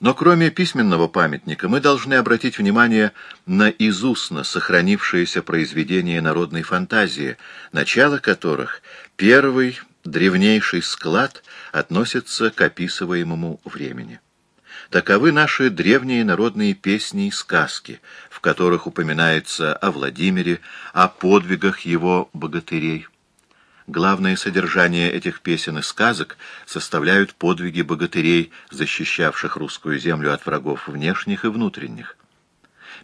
Но кроме письменного памятника мы должны обратить внимание на изустно сохранившиеся произведения народной фантазии, начало которых первый древнейший склад относится к описываемому времени. Таковы наши древние народные песни и сказки, в которых упоминается о Владимире, о подвигах его богатырей. Главное содержание этих песен и сказок составляют подвиги богатырей, защищавших русскую землю от врагов внешних и внутренних.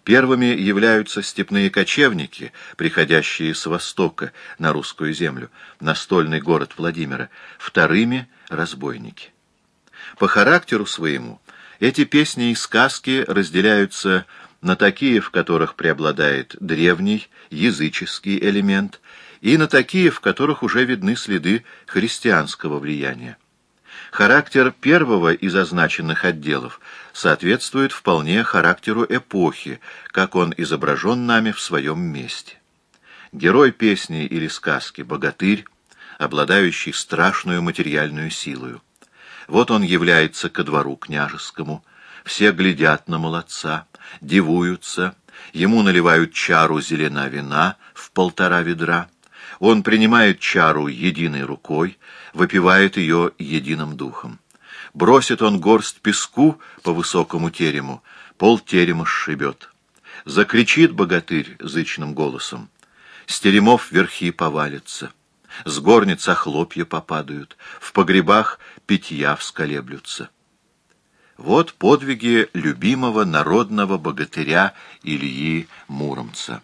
Первыми являются степные кочевники, приходящие с востока на русскую землю, на стольный город Владимира, вторыми — разбойники. По характеру своему эти песни и сказки разделяются на такие, в которых преобладает древний, языческий элемент, и на такие, в которых уже видны следы христианского влияния. Характер первого из означенных отделов соответствует вполне характеру эпохи, как он изображен нами в своем месте. Герой песни или сказки — богатырь, обладающий страшную материальную силою. Вот он является ко двору княжескому, все глядят на молодца, дивуются, ему наливают чару зелена вина в полтора ведра — он принимает чару единой рукой, выпивает ее единым духом. Бросит он горсть песку по высокому терему, пол терема сшибет. Закричит богатырь зычным голосом. С теремов верхи повалятся. С горниц хлопья попадают, в погребах питья всколеблются. Вот подвиги любимого народного богатыря Ильи Муромца.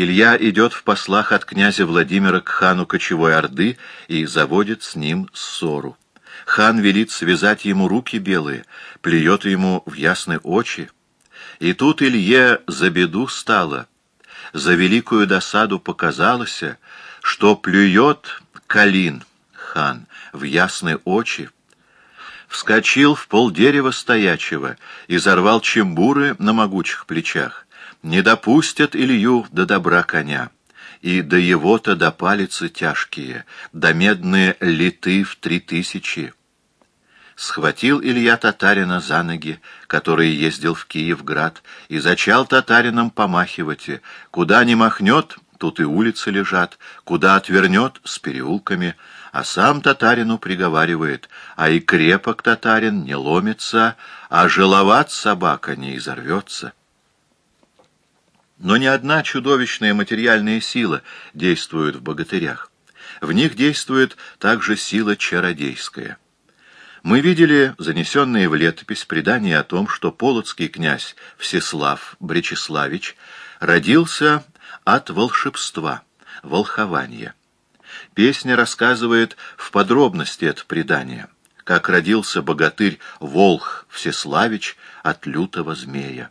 Илья идет в послах от князя Владимира к хану Кочевой Орды и заводит с ним ссору. Хан велит связать ему руки белые, плюет ему в ясные очи. И тут Илье за беду стало, за великую досаду показалось, что плюет Калин, хан, в ясные очи. Вскочил в полдерева стоячего и зарвал чембуры на могучих плечах не допустят Илью до добра коня, и до его-то до палицы тяжкие, до медные литы в три тысячи. Схватил Илья татарина за ноги, который ездил в Киевград, и зачал татарином помахивать, куда ни махнет, тут и улицы лежат, куда отвернет, с переулками, а сам татарину приговаривает, а и крепок татарин не ломится, а жиловат собака не изорвется. Но ни одна чудовищная материальная сила действует в богатырях. В них действует также сила чародейская. Мы видели занесенные в летопись предание о том, что полоцкий князь Всеслав Бречеславич родился от волшебства, волхования. Песня рассказывает в подробности это предание, как родился богатырь Волх Всеславич от лютого змея.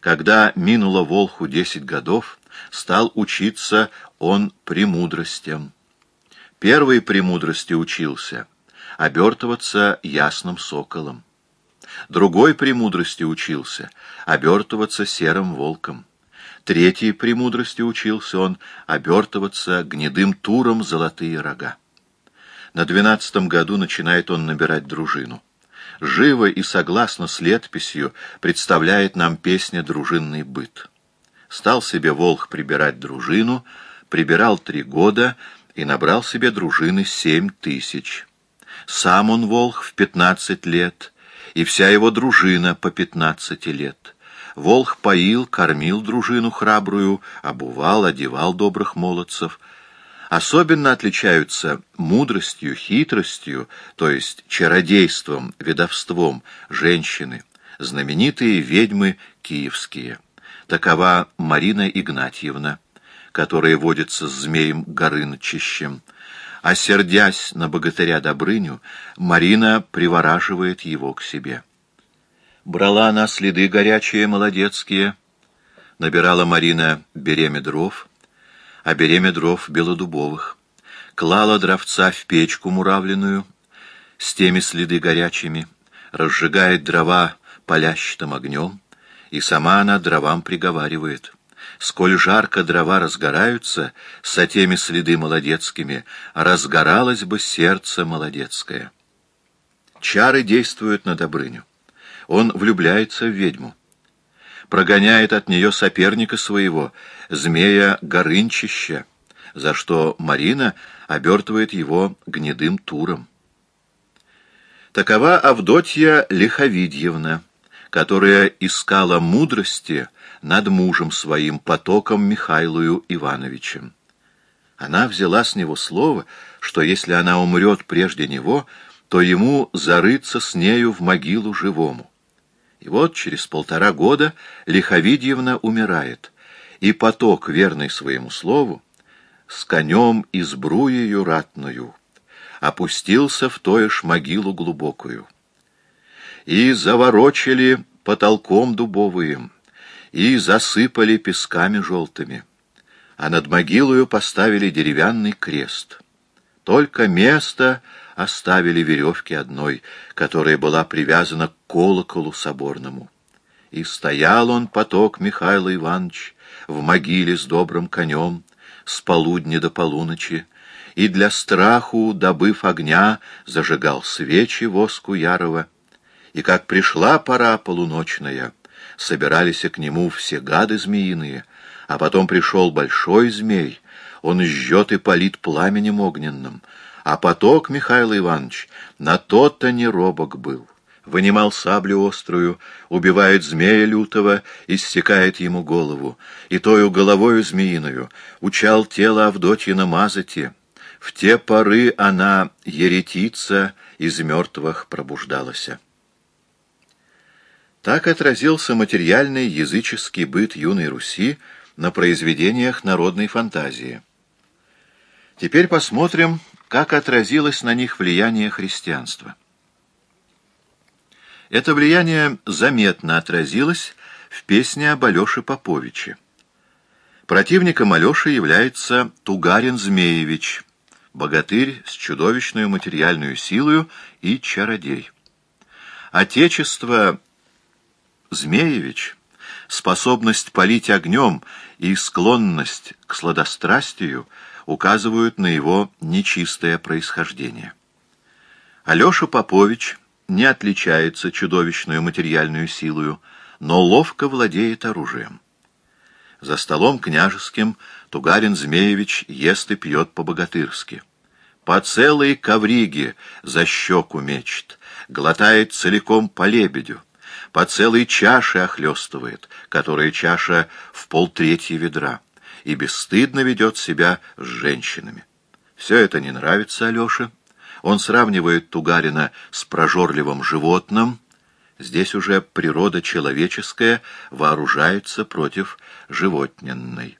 Когда минуло Волху десять годов, стал учиться он премудростям. Первой премудрости учился — обертываться ясным соколом. Другой премудрости учился — обертываться серым волком. Третьей премудрости учился он — обертываться гнедым туром золотые рога. На двенадцатом году начинает он набирать дружину живо и согласно с летописью представляет нам песня «Дружинный быт». Стал себе Волх прибирать дружину, прибирал три года и набрал себе дружины семь тысяч. Сам он, Волх, в пятнадцать лет, и вся его дружина по пятнадцати лет. Волх поил, кормил дружину храбрую, обувал, одевал добрых молодцев — особенно отличаются мудростью, хитростью, то есть чародейством, ведовством женщины, знаменитые ведьмы киевские. Такова Марина Игнатьевна, которая водится с змеем Горынычищем. А сердясь на богатыря Добрыню, Марина привораживает его к себе. Брала она следы горячие молодецкие, набирала Марина береме дров, а береме дров белодубовых. Клала дровца в печку муравленную, с теми следы горячими, разжигает дрова палящим огнем, и сама она дровам приговаривает. Сколь жарко дрова разгораются, со теми следы молодецкими, разгоралось бы сердце молодецкое. Чары действуют на Добрыню. Он влюбляется в ведьму. Прогоняет от нее соперника своего, змея Горынчища, за что Марина обертывает его гнедым туром. Такова Авдотья Лиховидьевна, которая искала мудрости над мужем своим, потоком Михайлою Ивановичем. Она взяла с него слово, что если она умрет прежде него, то ему зарыться с нею в могилу живому. И вот через полтора года Лиховидьевна умирает, и поток, верный своему слову, с конем и сбруею ратную, опустился в ж могилу глубокую. И заворочили потолком дубовым, и засыпали песками желтыми, а над могилою поставили деревянный крест. Только место оставили веревки одной, которая была привязана к колоколу соборному. И стоял он, поток Михаил Иванович, в могиле с добрым конем, с полудня до полуночи, и для страху, добыв огня, зажигал свечи воску ярова. И как пришла пора полуночная, собирались к нему все гады змеиные, а потом пришел большой змей, он жжет и палит пламенем огненным, а поток, Михаил Иванович, на тот-то не робок был. Вынимал саблю острую, убивает змея лютого, иссекает ему голову, и тою головою змеиную учал тело Авдотьина мазати. В те поры она, еретица, из мертвых пробуждалась. Так отразился материальный языческий быт юной Руси на произведениях народной фантазии. Теперь посмотрим, как отразилось на них влияние христианства. Это влияние заметно отразилось в песне об Алёше Поповиче. Противником Алёши является Тугарин Змеевич, богатырь с чудовищной материальной силою и чародей. Отечество Змеевич, способность палить огнем и склонность к сладострастию указывают на его нечистое происхождение. Алеша Попович не отличается чудовищную материальную силою, но ловко владеет оружием. За столом княжеским Тугарин Змеевич ест и пьет по-богатырски. По целой ковриге за щеку мечет, глотает целиком по лебедю, по целой чаше охлестывает, которая чаша в полтретьей ведра, и бесстыдно ведет себя с женщинами. Все это не нравится Алёше. Он сравнивает Тугарина с прожорливым животным. Здесь уже природа человеческая вооружается против животненной.